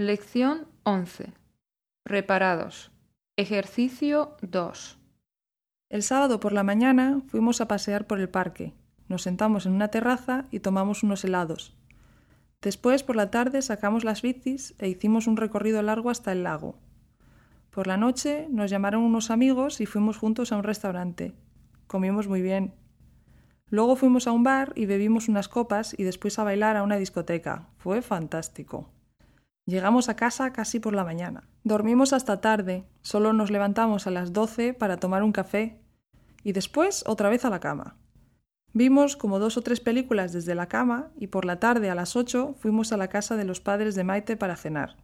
Lección 11. Preparados. Ejercicio 2. El sábado por la mañana fuimos a pasear por el parque. Nos sentamos en una terraza y tomamos unos helados. Después, por la tarde, sacamos las bicis e hicimos un recorrido largo hasta el lago. Por la noche nos llamaron unos amigos y fuimos juntos a un restaurante. Comimos muy bien. Luego fuimos a un bar y bebimos unas copas y después a bailar a una discoteca. Fue fantástico. Llegamos a casa casi por la mañana. Dormimos hasta tarde, solo nos levantamos a las doce para tomar un café y después otra vez a la cama. Vimos como dos o tres películas desde la cama y por la tarde a las ocho fuimos a la casa de los padres de Maite para cenar.